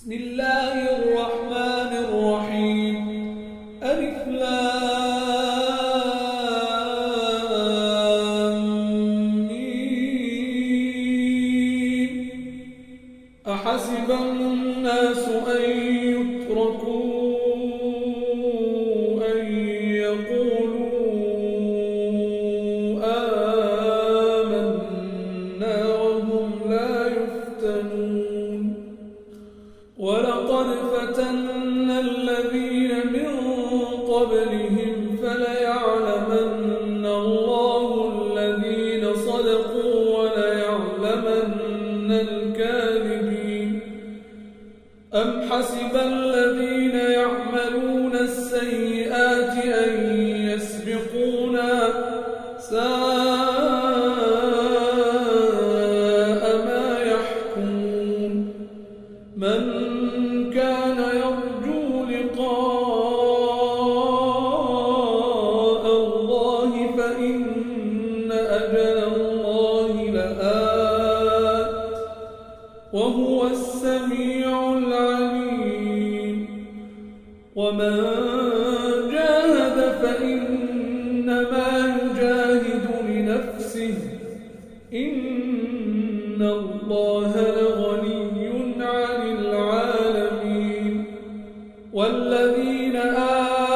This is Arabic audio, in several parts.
بسم الله الرحمن حسب الذين يعملون السيئات أن الذين آمنوا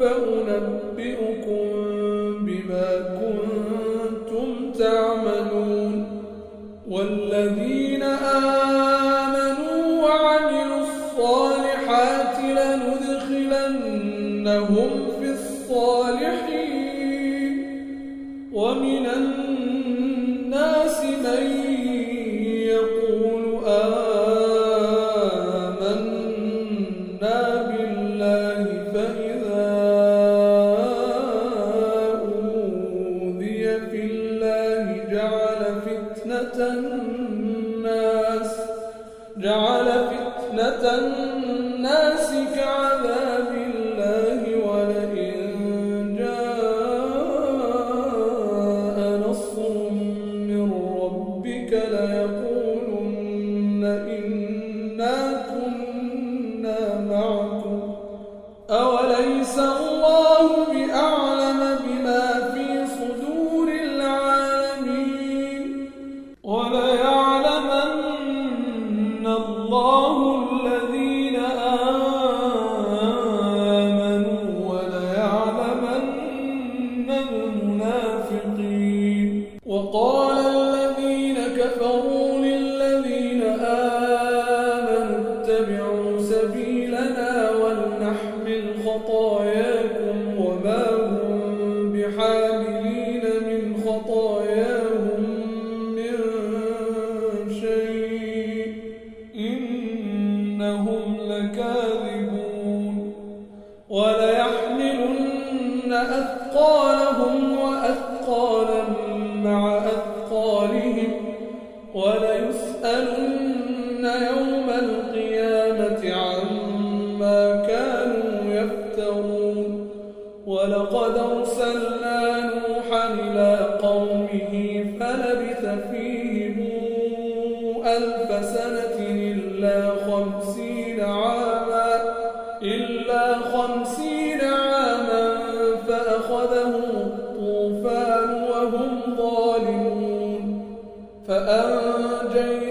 فأنبئكم الْمُبَيِّنِينَ الظالمون فأنجينا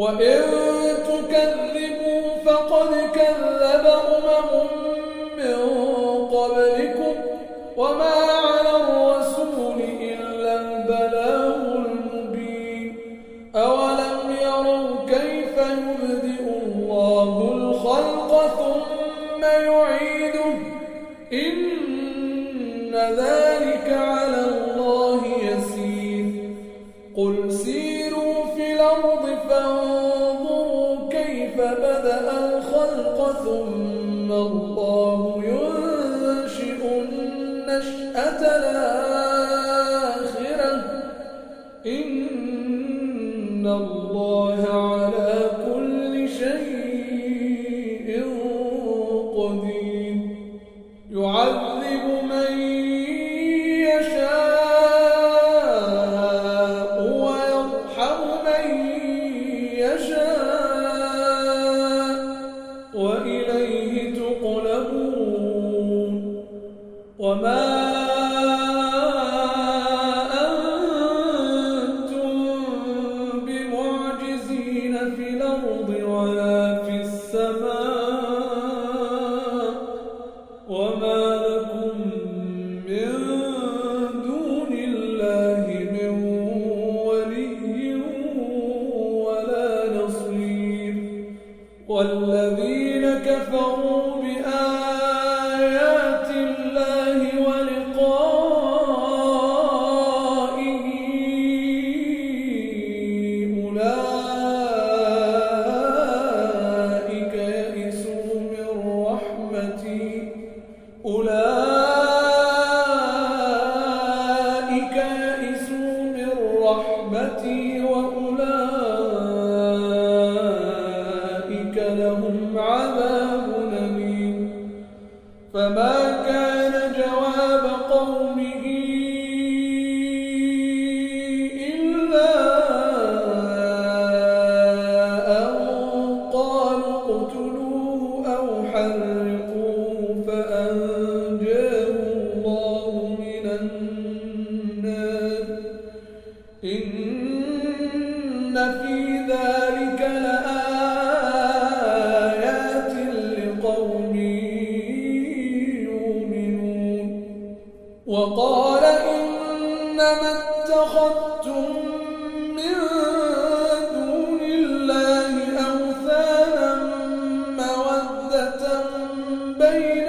وإن بدأ الخلق ثم الله ينشئ النشأة. الآخرة Allah. عذاب نبي فما كان جواب بين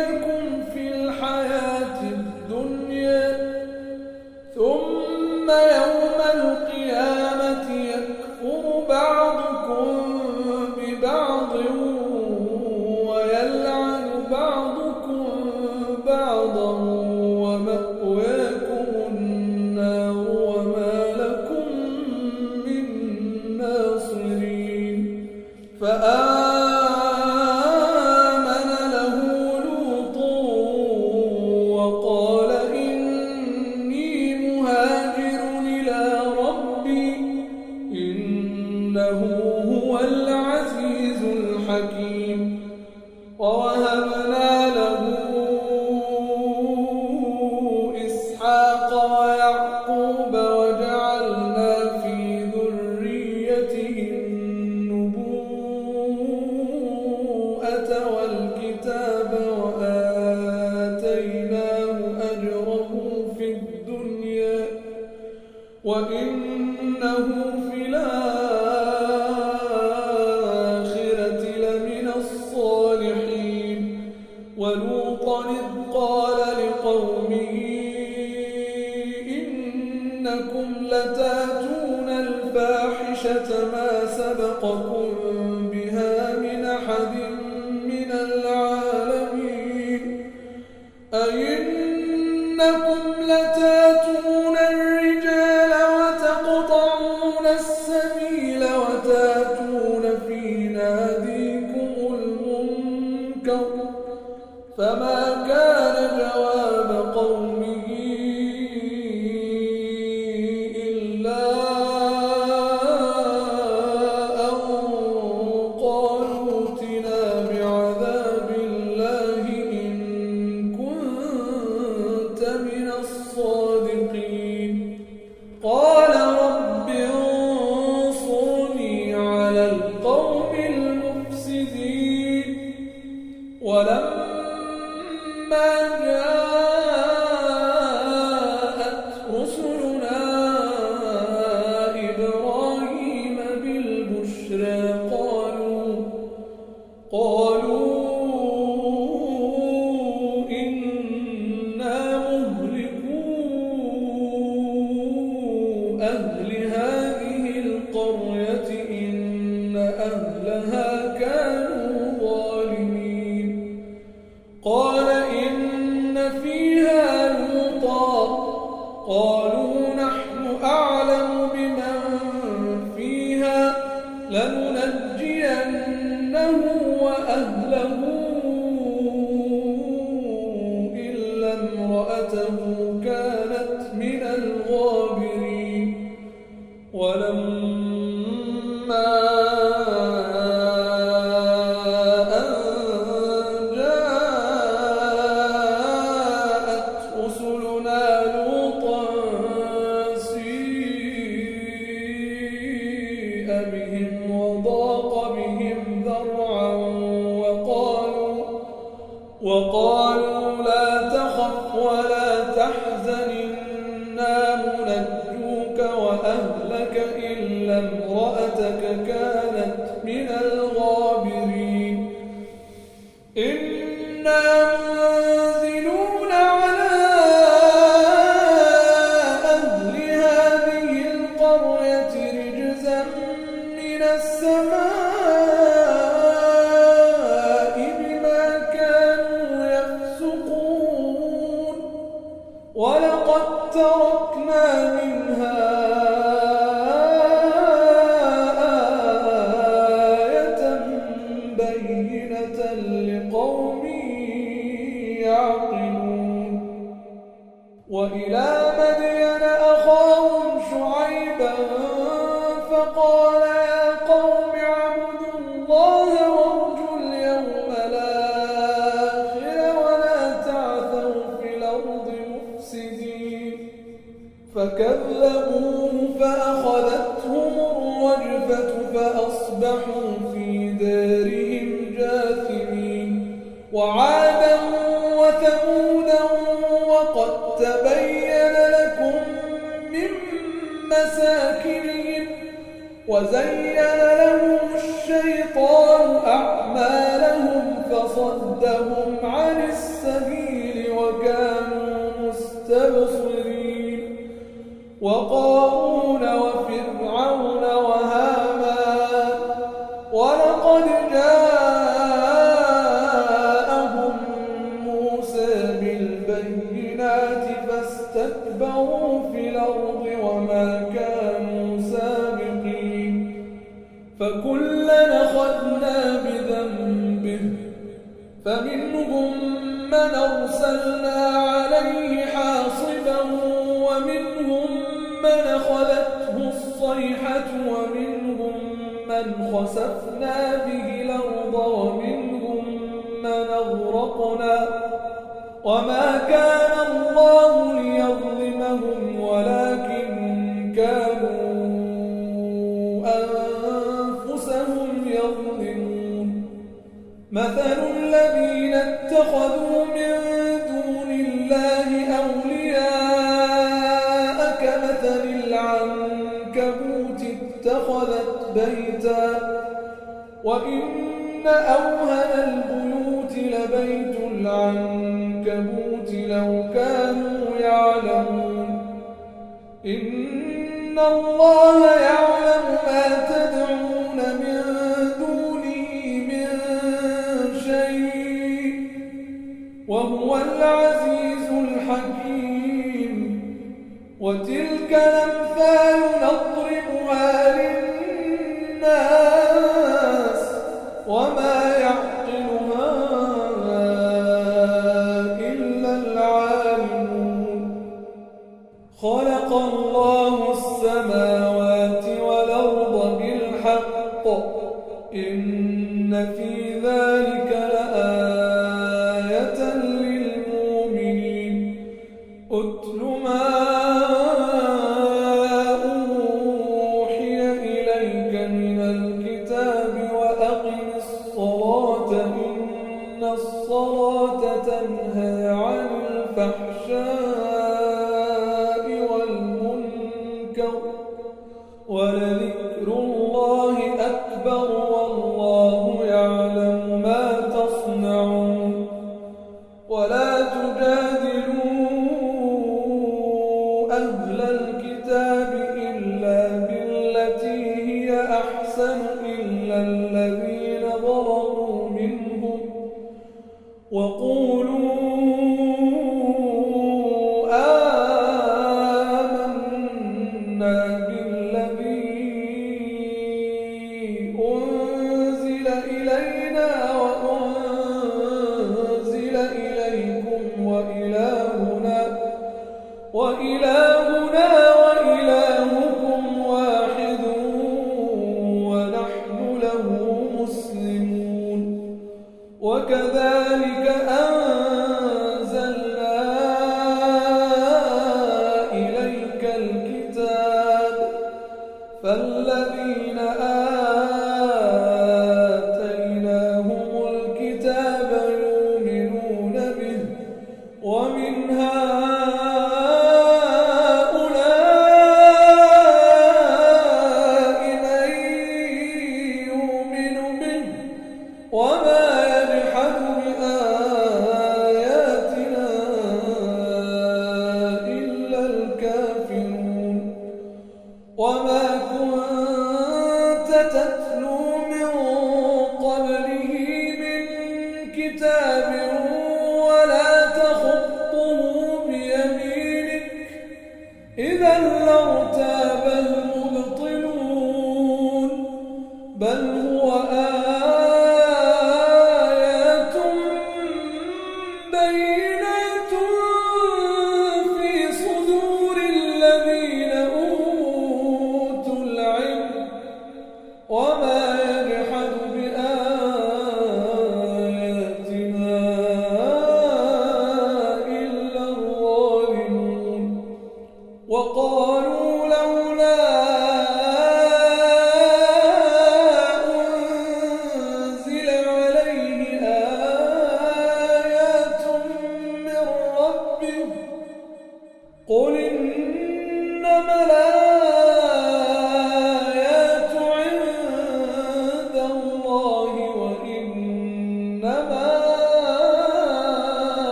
لكم لتاتون ولم السماء فأصبحوا ممن أرسلنا عليه حاصبا ومنهم من الصيحة ومنهم من خسفنا به الأرض ومنهم من أغرقنا وما كان اتخذوا من دون الله أولياء كمثل العنكبوت اتخذت بيتا وإن أوهن البيوت لبيت العنكبوت لو كانوا يعلمون إن الله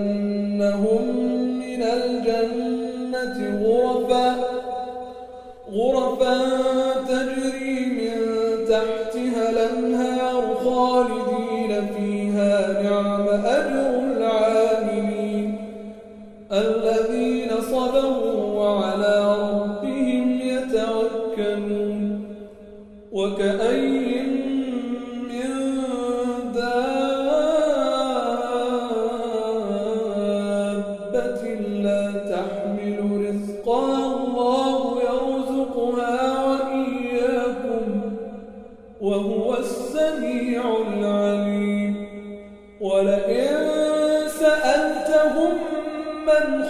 لنبوئنهم من الجنة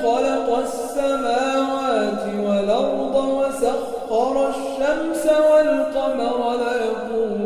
خلق السماوات والأرض وسخر الشمس والقمر ليقول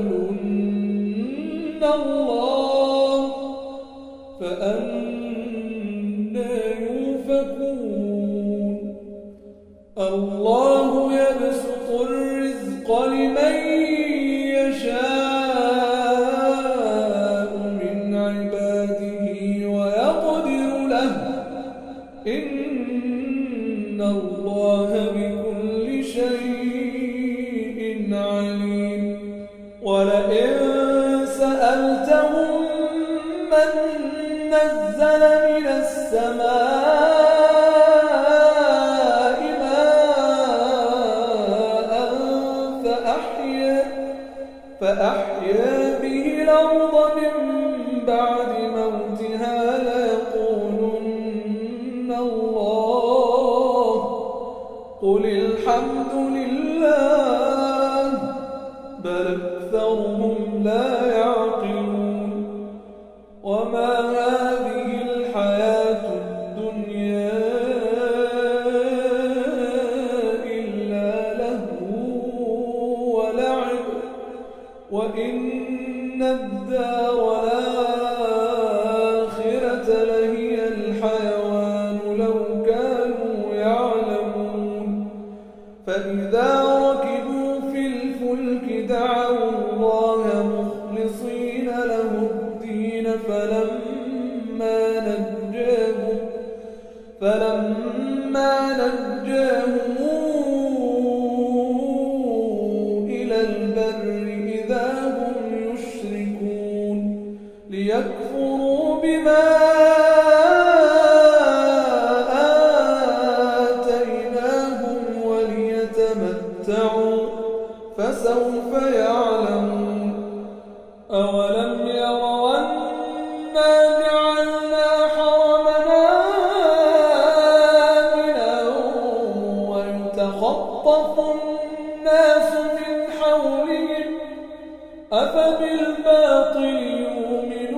فإذا ركبوا في الفلك دعوا الله مخلصين له الدين فلما نجاهم فلما نجاهم أفبالباطل يؤمنون؟